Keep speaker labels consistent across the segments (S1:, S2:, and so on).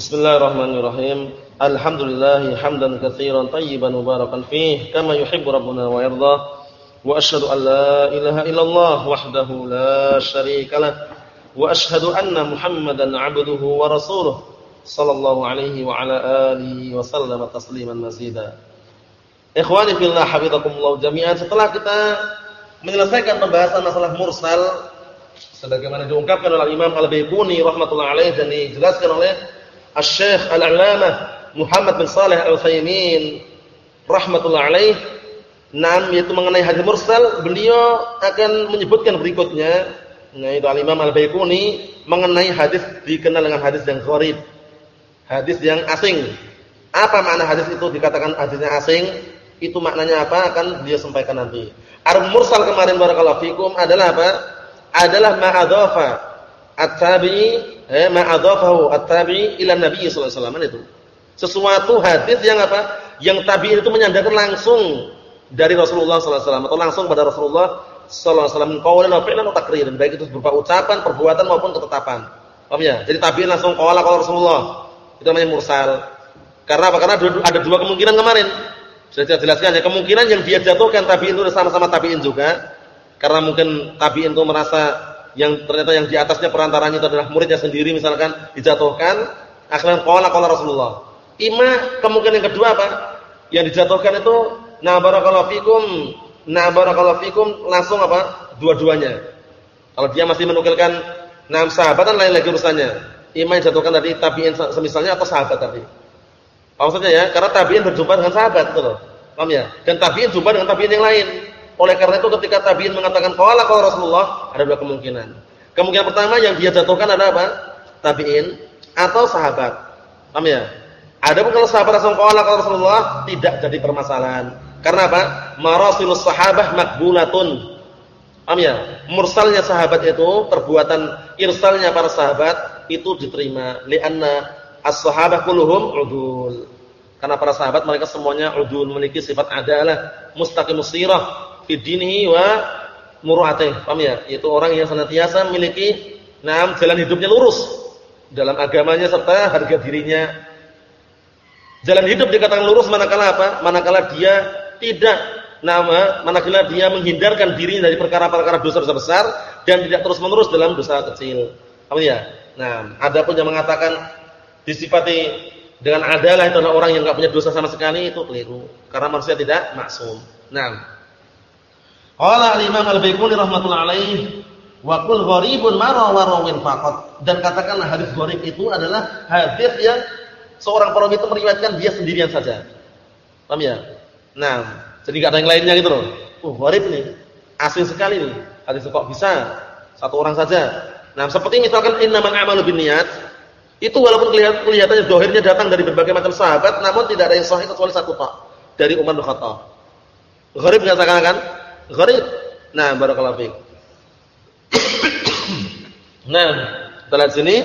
S1: Bismillahirrahmanirrahim. Alhamdulillah hamdan katsiran tayyiban mubarakan fih kama yuhibbu rabbuna wa yarda. Wa asyhadu an la ilaha illallah wahdahu la syarika lah. Wa asyhadu anna Muhammadan 'abduhu wa rasuluh sallallahu alaihi wa ala alihi wa sallama tasliman mazida. Ikhwani fillah hafizakumullah jami'an. Setelah kita menyelesaikan pembahasan masalah mursal sebagaimana diungkapkan oleh Imam Al-Baiquni rahimatullah alaih dan dijelaskan oleh Asy-Syaikh Al-'Allamah Muhammad bin Shalih Al-Utsaimin rahimatullah alaih. Nam yaitu mengenai hadis mursal beliau akan menyebutkan berikutnya. Yaitu Al-Imam Al-Baiquni mengenai hadis dikenal dengan hadis yang gharib hadis yang asing. Apa makna hadis itu? Dikatakan hadisnya asing. Itu maknanya apa? Akan dia sampaikan nanti. Arab mursal kemarin barakallahu fikum adalah apa? Adalah ma'adhafa at-tabi'i eh ma'adhafahu at-tabi'i ila Nabi sallallahu alaihi wasallam itu. Sesuatu hadis yang apa? Yang tabi'in itu menyandarkan langsung dari Rasulullah sallallahu alaihi wasallam atau langsung pada Rasulullah sallallahu alaihi wasallam qaulan wa fi'lan takririn, baik itu berupa ucapan, perbuatan maupun ketetapan. Paham ya? Jadi tabi'in langsung qala qala Rasulullah. Itu namanya mursal. Karena apa? Karena ada dua kemungkinan kemarin. Sudah saya jelaskan ya, kemungkinan yang dia jatuhkan tabi'in itu sama-sama tabi'in juga karena mungkin tabi'in itu merasa yang ternyata yang di atasnya perantaranya itu adalah muridnya sendiri misalkan dijatuhkan akhirnya qala qala Rasulullah. Ima kemungkinan yang kedua apa? Yang dijatuhkan itu na barakallahu fikum, na barakallahu fikum langsung apa? Dua-duanya. Kalau dia masih menukilkan enam sahabat kan lain lagi urusannya. Ima yang dijatuhkan tadi tabi'in semisalnya atau sahabat tadi. Maksudnya ya? Karena tabi'in berjumpa dengan sahabat gitu loh. Paham ya? Dan tabi'in jumpa dengan tabi'in yang lain. Oleh karena itu ketika tabi'in mengatakan qala qala Rasulullah, ada dua kemungkinan. Kemungkinan pertama yang dia jatuhkan adalah apa? Tabi'in atau sahabat. Paham ya? Adapun kalau sahabat langsung qala qala Rasulullah tidak jadi permasalahan. Karena apa? Marasilus sahabah makbulatun. Paham ya? Mursalnya sahabat itu, perbuatan irsalnya para sahabat itu diterima. Li'anna as-sahabah kulluhum udul. Karena para sahabat mereka semuanya udul memiliki sifat adalah mustaqimus sirah fi dinihi wa muru'atih. Paham ya? Itu orang yang senantiasa memiliki enam jalan hidupnya lurus dalam agamanya serta harga dirinya. Jalan hidup dikatakan lurus manakala apa? Manakala dia tidak nama, manakala dia menghindarkan dirinya dari perkara-perkara dosa-dosa besar dan tidak terus-menerus dalam dosa kecil. Paham ya? Nah, ada pun yang mengatakan disifati dengan adalah itu orang yang enggak punya dosa sama sekali itu keliru. Karena manusia tidak maksum. Nah, Qala al-Imam Al-Baiquni rahimatullah alaih wa qul gharibun mara wa rawin faqat dan katakanlah hadis gharib itu adalah hadis yang seorang perawi itu meriwayatkan dia sendirian saja. Paham ya? Nah, jadi enggak ada yang lainnya gitu loh. Oh, gharib nih. Asing sekali nih. Hadis kok bisa satu orang saja. Nah, seperti misalkan innamal a'malu binniyat itu walaupun kelihatan kelihatannya dohirnya datang dari berbagai macam sahabat, namun tidak ada yang sahih kecuali satu pak dari Umar bin Khattab. Gharib enggak kan? Gharib. Nah, barakallahu fiik. nah, kita lihat sini.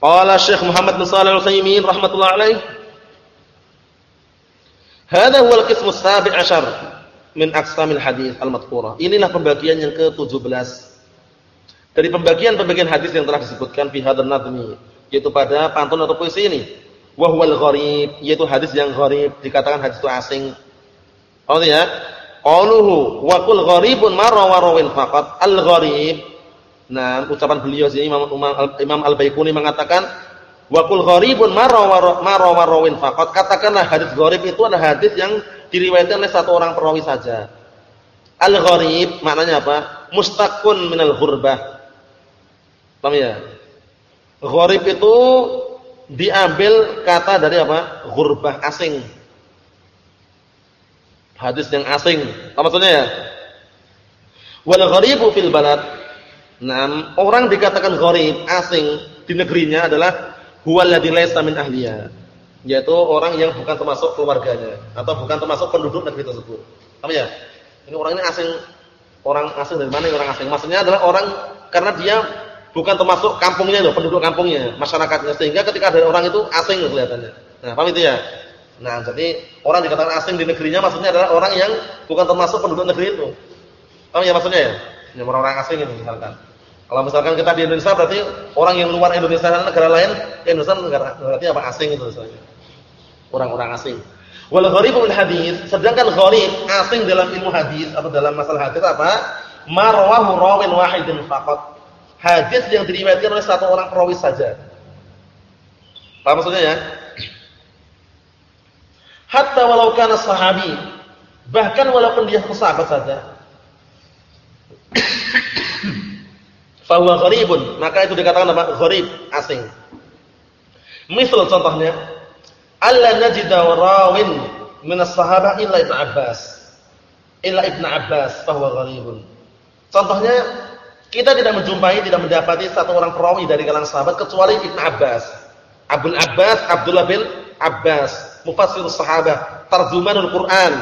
S1: Qala Syekh Muhammad bin Shalih Al-Utsaimin rahimatullah alaih. Hada huwa al-qismu as-sabi' ashar min aqsamil hadis al-madhkurah. Inilah pembagian yang ke-17 dari pembagian-pembagian hadis yang telah disebutkan fi hadzal nadmi, yaitu pada pantun atau puisi ini. Wa huwal gharib, yaitu hadis yang gharib, dikatakan hadis itu asing. Oh ya? Qauluhu wa qul gharibun ma rawin faqat al-gharib. Nah, ucapan beliau sini Imam Imam Al-Baiquni mengatakan wa qul gharibun ma rawin faqat. Katakanlah hadis gharib itu adalah hadis yang diriwayatkan oleh satu orang perawi saja. Al-gharib maknanya apa? Mustaqun minal ghurbah. Paham ya? Gharib itu diambil kata dari apa? Ghurbah asing hadis yang asing. Apa maksudnya ya? Wal gharibu fil balad. Nah, orang dikatakan gharib, asing di negerinya adalah huwal ladzi laysa min ahliya. Yaitu orang yang bukan termasuk keluarganya atau bukan termasuk penduduk negeri tersebut. Paham ya? Ini orang ini asing. Orang asing dari mana orang asing? Maksudnya adalah orang karena dia bukan termasuk kampungnya loh, penduduk kampungnya, masyarakatnya. Sehingga ketika ada orang itu asing kelihatannya. Nah, paham itu ya? Nah, jadi orang dikatakan asing di negerinya maksudnya adalah orang yang bukan termasuk penduduk negeri itu. Paham ya maksudnya ya? Yang orang-orang asing itu misalkan. Kalau misalkan kita di Indonesia berarti orang yang luar Indonesia dan negara lain Indonesia negara berarti apa asing itu misalnya. Orang-orang asing. Wal gharibul hadis, sedangkan gharib asing dalam ilmu hadis atau dalam masalah hadis apa? Marwahu rawin wahidin faqat. Hadis yang diriwayatkan oleh satu orang perawi saja. Apa maksudnya ya? Hatta walau kana sahabi, bahkan walaupun dia sahabat saja. Fahuwa gharibun, maka itu dikatakan apa? Gharib, asing. Misal contohnya, alla najida rawin min as-sahabah illa Ibnu Abbas. Illa Ibnu Abbas fahuwa gharibun. Contohnya, kita tidak menjumpai, tidak mendapati satu orang perawi dari kalangan sahabat kecuali Ibnu Abbas. Abdul Abbas, Abdullah bin Abbas, mufassir sahabat, tarjumanul Quran.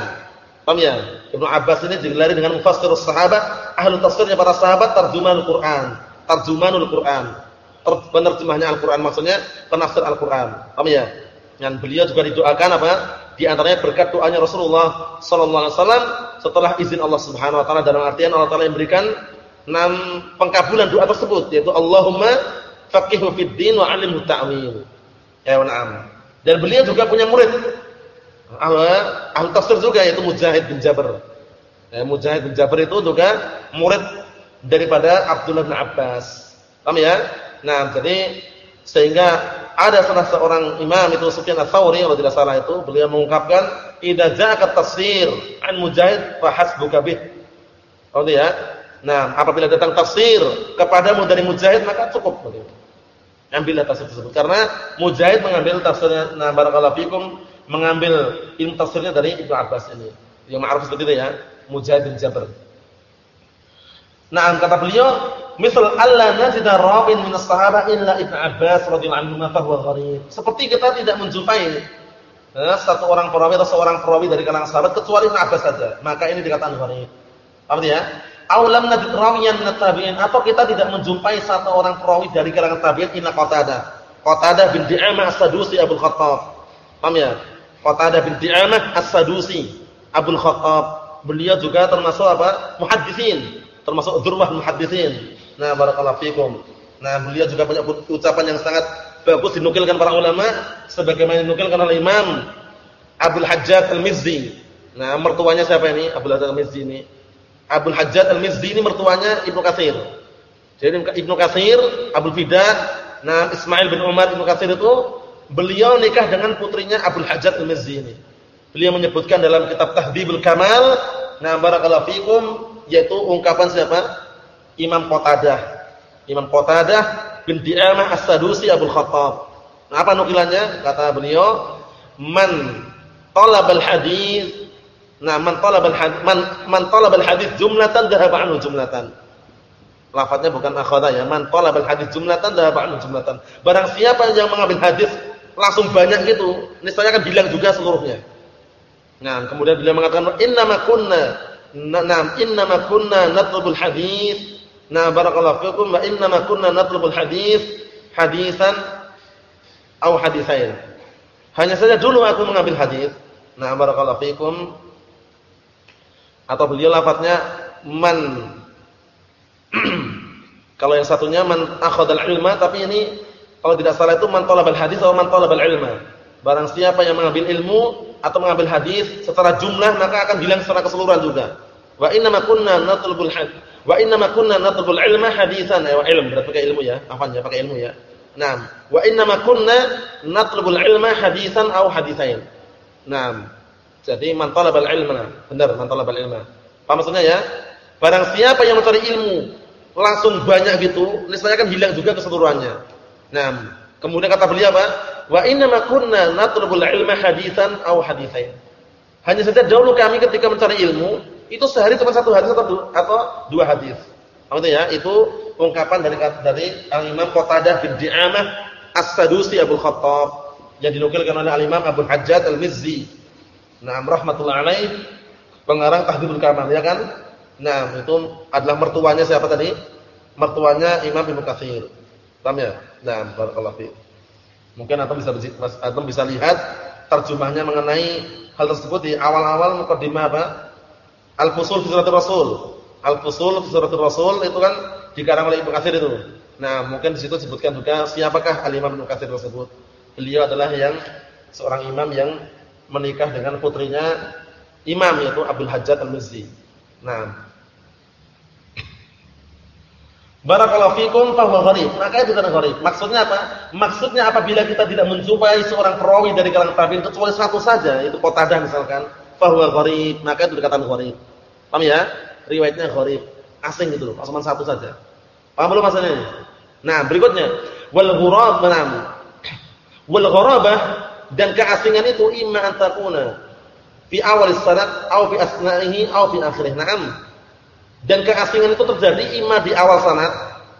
S1: Paham ya? Ibnu Abbas ini digelari dengan mufassir sahabat, ahli tafsirnya para sahabat, tarjumanul Quran, tarjumanul Quran. Penerjemahnya Al-Qur'an maksudnya penafsir Al-Qur'an. Paham ya? Dan beliau juga didoakan apa? Di antaranya berkat doanya Rasulullah sallallahu alaihi wasallam setelah izin Allah Subhanahu wa taala dalam artian Allah taala memberikan enam pengkabulan doa tersebut yaitu Allahumma faqihhu fid din wa 'allimhu ta'wil. Ya na'am. Dan beliau juga punya murid ahli tafsir juga yaitu Mujahid bin Jabir. Ya, Mujahid bin Jabir itu juga murid daripada Abdullah bin Abbas. Paham ya? Nah, jadi sehingga ada salah seorang imam itu Sufyan ats-Tsauri tidak salah itu beliau mengungkapkan idza ja'aka tafsir an Mujahid fa hasbuka bih. Oh ya? Nah, apabila datang tafsir kepadamu dari Mujahid maka cukup begitu. Ambillah tafsir tersebut karena Mujahid mengambil tafsirnya nah barakallahu fikum mengambil ilmu tafsirnya dari Ibnu Abbas ini. Yang ma'ruf seperti itu ya, Mujahid bin Jabr. Nah, kata beliau, misal Allah najida rawin min as-sahabah illa Ibnu Abbas radhiyallahu anhu fa huwa gharib. Seperti kita tidak menjumpai eh, satu orang perawi atau seorang perawi dari kalangan sahabat kecuali Ibnu Abbas saja, maka ini dikatakan gharib. Artinya, aulam najid rawiyan min tabi'in atau kita tidak menjumpai satu orang perawi dari kalangan tabi'in illa Qatadah. Qatadah bin Di'amah As-Sadusi Abu Khattab. Paham ya? Qatadah bin Di'amah As-Sadusi, Abu Khattab. Beliau juga termasuk apa? Muhaddisin, termasuk dzurwah muhaddisin. Nah, barakallahu fikum. Nah, beliau juga punya ucapan yang sangat bagus dinukilkan para ulama sebagaimana dinukilkan oleh Imam Abdul Hajjaj Al-Mizzi. Nah, mertuanya siapa ini? Abdul Hajjaj Al-Mizzi ini. Abdul Hajjaj Al-Mizzi ini mertuanya Ibnu Katsir. Jadi Ibnu Katsir, Abdul Fidah, nah Ismail bin Umar Ibnu Katsir itu beliau nikah dengan putrinya Abdul Hajjaj Al-Mizzi ini. Beliau menyebutkan dalam kitab Tahdhibul Kamal, nah barakallahu fikum yaitu ungkapan siapa? Imam Qatadah. Imam Qatadah bin Di'amah As-Sadusi Abu Khattab. Nah, apa nukilannya? Kata beliau, "Man talabal hadis" Nah, man talabal hadis man, man talabal hadis jumlatan dhahaba anhu jumlatan. Lafadznya bukan akhadha ya. Man talabal hadis jumlatan dhahaba anhu jumlatan. Barang siapa yang mengambil hadis langsung banyak gitu, niscaya akan bilang juga seluruhnya. Nah, kemudian beliau mengatakan innama kunna Naam innama kunna natlubul hadis. Nah, barakallahu fikum wa innama kunna natlubul hadis hadisan atau hadisain. Hanya saja dulu aku mengambil hadis. Nah, barakallahu fikum. Atau beliau lafadznya man Kalau yang satunya man akhadal ilma tapi ini kalau tidak salah itu man talabal hadis atau man talabal ilma. Barang siapa yang mengambil ilmu atau mengambil hadis secara jumlah maka akan bilang secara keseluruhan juga. Wa inna ma kunna natlubul had wa inna ma kunna natlubul ilma hadisan ya ilm berarti pakai ilmu ya. Afan ya pakai ilmu ya. Naam. Wa inna ma kunna natlubul ilma hadisan au hadisain. Naam. Jadi man talabal ilma. Benar man talabal ilma. Apa maksudnya ya? Barang siapa yang mencari ilmu langsung banyak gitu, niscaya akan hilang juga keseluruhannya. Naam. Kemudian kata beliau apa? Wa inna ma kunna natlubul ilma hadisan au hadisain. Hanya saja dahulu kami ketika mencari ilmu, itu sehari cuma satu hadis atau dua, atau dua hadis. Maksudnya ya, itu ungkapan dari dari Al-Imam Qatadah bin Di'amah As-Sadusi Abu Khattab yang dinukilkan oleh Al-Imam Abu Hajjaj Al-Mizzi. Nah, rahmatullah alaih pengarang Tahdhibul Kamal ya kan? Nah, itu adalah mertuanya siapa tadi? Mertuanya Imam Ibnu Katsir. Paham ya? Nah, barakallahu fi. Mungkin antum bisa antum bisa lihat terjemahnya mengenai hal tersebut di awal-awal mukadimah apa? Al-Fusul fi Suratul Rasul. Al-Fusul fi Suratul Rasul itu kan dikarang oleh Ibnu Katsir itu. Nah, mungkin di situ disebutkan juga siapakah Al-Imam Ibnu Katsir tersebut. Beliau adalah yang seorang imam yang menikah dengan putrinya imam yaitu Abdul Hajjat Al-Mizzi. Nah, Barakallahu fikum fahuwa gharib. Maka itu kan gharib. Maksudnya apa? Maksudnya apabila kita tidak menjumpai seorang perawi dari kalangan tabi'in kecuali satu saja, itu Qatadah misalkan, fahuwa gharib, maka itu dikatakan gharib. Paham ya? Riwayatnya gharib. Asing gitu loh, cuma satu saja. Paham belum maksudnya? Nah, berikutnya, wal ghurab manam. Wal gharabah dan keasingan itu imma an takuna fi awal sanad atau fi asna'ihi atau fi akhirih. Naam. Dan keasingan itu terjadi ima di awal sanad.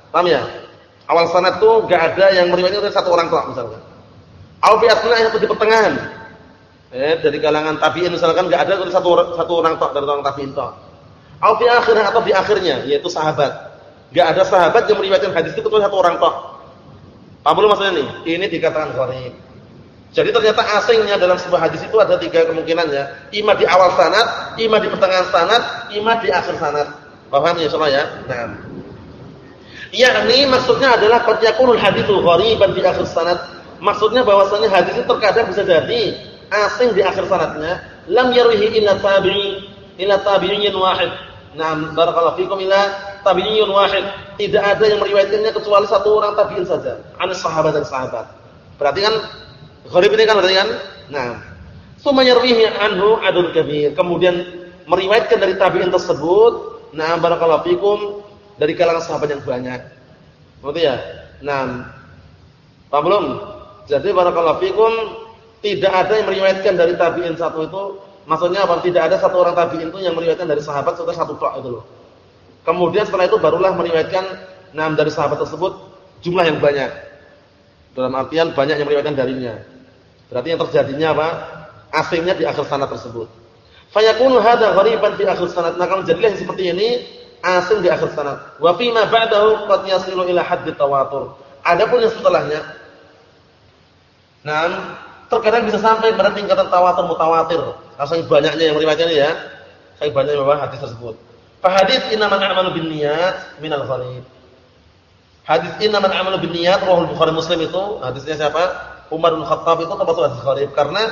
S1: Paham ya? Awal sanad itu enggak ada yang meriwayatkan dari satu orang tok misalkan. Au fi asna'ih atau di pertengahan. Eh, dari kalangan tabi'in misalkan enggak ada dari satu satu orang tok dari orang tabi'in tok. Au fi akhirnya atau di akhirnya yaitu sahabat. Enggak ada sahabat yang meriwayatkan hadis itu kecuali satu orang tok. Paham belum maksudnya nih? Ini dikatakan gharib. Jadi ternyata asingnya dalam sebuah hadis itu ada tiga kemungkinan ya. Ima di awal sanad, ima di pertengahan sanad, ima di akhir sanad. Paham ya saudara ya? Nah. Yakni maksudnya adalah qad yakunul haditsu ghariban di akhir sanad. Maksudnya bahwasanya hadis itu terkadang bisa jadi asing di akhir sanadnya, lam yarwihi illa tabi'i illa tabi'in wahid. Nah, barakallahu fikum illa tabi'in wahid. Tidak ada yang meriwayatkannya kecuali satu orang tabi'in saja, an sahabat dan sahabat. Berarti kan gharib ini kan berarti kan? Nah, summa yarwihi anhu adul kabir. Kemudian meriwayatkan dari tabi'in tersebut Nah, barakallahu fikum dari kalangan sahabat yang banyak. Ngerti ya? Nah, paham belum? Jadi barakallahu fikum tidak ada yang meriwayatkan dari tabi'in satu itu, maksudnya apa? Tidak ada satu orang tabi'in itu yang meriwayatkan dari sahabat sudah satu tok itu loh. Kemudian setelah itu barulah meriwayatkan enam dari sahabat tersebut jumlah yang banyak. Dalam artian banyak yang meriwayatkan darinya. Berarti yang terjadinya apa? Asingnya di akhir sanad tersebut. Fayakunu hadza ghariban fi akhir sanad. Maka menjadilah seperti ini asing di akhir sanad. Wa fi ma ba'dahu qad yasilu ila hadd tawatur. Adapun yang setelahnya Nah, terkadang bisa sampai pada tingkatan tawatur mutawatir. Asal banyaknya yang meriwayatkan ya. Saking banyaknya bahwa hadis tersebut. Fa hadis innamal a'malu binniyat minal gharib. Hadis innamal a'malu binniyat riwayat Bukhari Muslim itu hadisnya siapa? Umar bin Khattab itu termasuk hadis gharib karena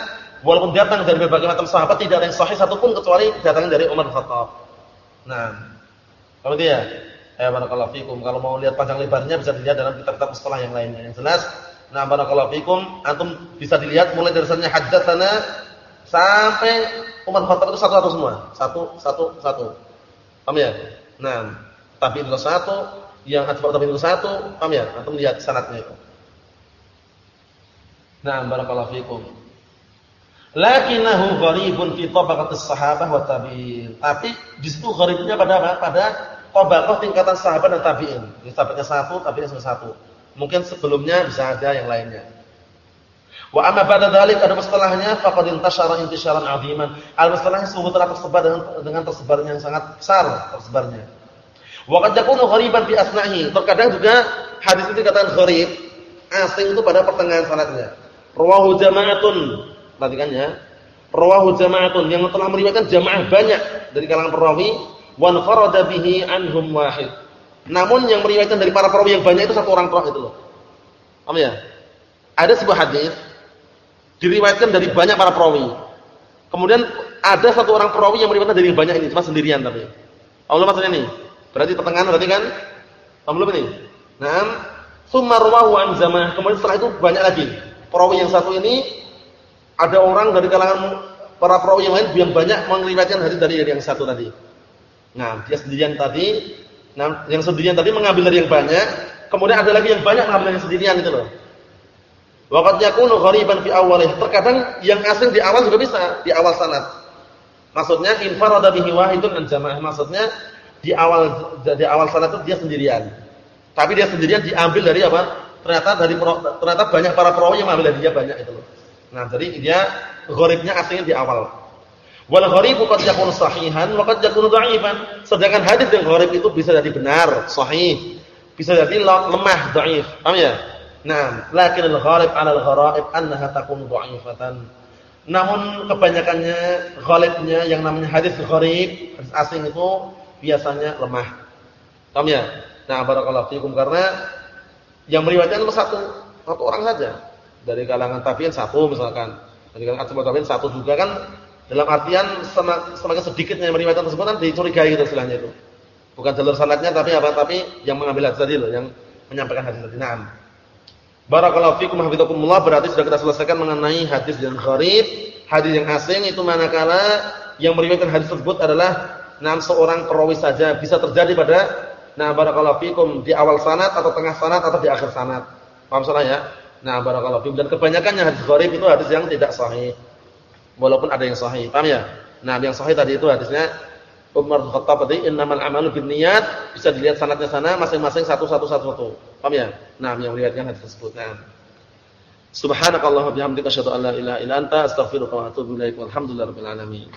S1: Walaupun datang dari berbagai macam sahabat tidak ada yang sahih satupun kecuali datang dari Umar bin Khattab. Nah, kalau dia, ya barakallahu fikum. Kalau mau lihat panjang lebarnya bisa dilihat dalam kitab-kitab setelah yang lainnya. Yang jelas, nah barakallahu fikum, antum bisa dilihat mulai dari sananya haddatsana sampai Umar Khattab itu satu-satu semua. Satu, satu, satu. Paham ya? Nah, tapi itu satu, yang atba'u tabi'in itu satu, paham ya? Antum lihat sanadnya itu. Nah, barakallahu fikum. Lakinnahu gharibun fi tabaqatis sahabah wa tabi'in. Tapi di situ gharibnya pada apa? Pada tabaqah tingkatan sahabat dan tabi'in. Jadi sahabatnya satu, tabi'in satu. Mungkin sebelumnya bisa ada yang lainnya. Wa amma ba'da dzalik ada setelahnya faqad intasyara intisyaran 'aziman. Al-mastalahnya sungguh telah tersebar dengan, dengan tersebarnya yang sangat besar tersebarnya. Wa qad yakunu ghariban fi asna'i. Terkadang juga hadis itu dikatakan gharib asing itu pada pertengahan sanadnya. Rawahu jama'atun Perhatikan ya. Rawahu jama'atun yang telah meriwayatkan jamaah banyak dari kalangan perawi wan farada bihi anhum wahid. Namun yang meriwayatkan dari para perawi yang banyak itu satu orang tok itu loh. Paham ya? Ada sebuah hadis diriwayatkan dari banyak para perawi. Kemudian ada satu orang perawi yang meriwayatkan dari banyak ini, cuma sendirian tapi. Allah maksudnya ini. Berarti pertengahan berarti kan? Paham belum ini? Naam, summa rawahu an zamah. Kemudian setelah itu banyak lagi. Perawi yang satu ini ada orang dari kalangan para perawi yang lain yang banyak meriwayatkan hadis dari yang satu tadi. Nah, dia sendirian tadi, nah yang sendirian tadi mengambil dari yang banyak, kemudian ada lagi yang banyak mengambil dari yang sendirian itu loh. Waqad yakunu ghariban fi awalih. Terkadang yang asing di awal juga bisa, di awal sanad. Maksudnya infarada bihi wahidun an jamaah. Maksudnya di awal di awal sanad itu dia sendirian. Tapi dia sendirian diambil dari apa? Ternyata dari ternyata banyak para perawi yang mengambil dia banyak itu loh. Nah, jadi dia gharibnya aslinya di awal. Wal gharibu qad yakunu sahihan wa qad yakunu dha'ifan. Sedangkan hadis yang gharib itu bisa jadi benar, sahih. Bisa jadi lemah, dhaif. Paham ya? Nah, lakin al-gharib 'ala al-gharaib annaha takunu dha'ifatan. Namun kebanyakannya ghalibnya yang namanya hadis gharib, asing itu biasanya lemah. Paham ya? Nah, barakallahu fikum karena yang meriwayatkan cuma satu, satu orang saja. Dari kalangan tabi'in satu misalkan. Dari kalangan tabi'in satu juga kan dalam artian semakin sedikitnya yang meriwayatkan tersebut kan dicurigai gitu istilahnya itu. Bukan jalur sanadnya tapi apa? Tapi yang mengambil hadis tadi loh, yang menyampaikan hadis tadi. Naam. Barakallahu fikum hafizakumullah berarti sudah kita selesaikan mengenai hadis yang gharib, hadis yang asing itu manakala yang meriwayatkan hadis tersebut adalah enam seorang perawi saja bisa terjadi pada nah barakallahu fikum di awal sanad atau tengah sanad atau di akhir sanad. Paham salah ya? Nah barakallahu fikum dan kebanyakannya hadis gharib itu hadis yang tidak sahih. Walaupun ada yang sahih. Paham ya? Nah, yang sahih tadi itu hadisnya Umar bin Khattab tadi innamal a'malu binniyat bisa dilihat sanadnya sana masing-masing satu-satu satu-satu. Paham ya? Nah, yang melihatkan hadis tersebut. Nah. Subhanakallahumma bihamdika asyhadu an la ilaha illa anta astaghfiruka wa atubu ilaik. Walhamdulillahirabbil alamin.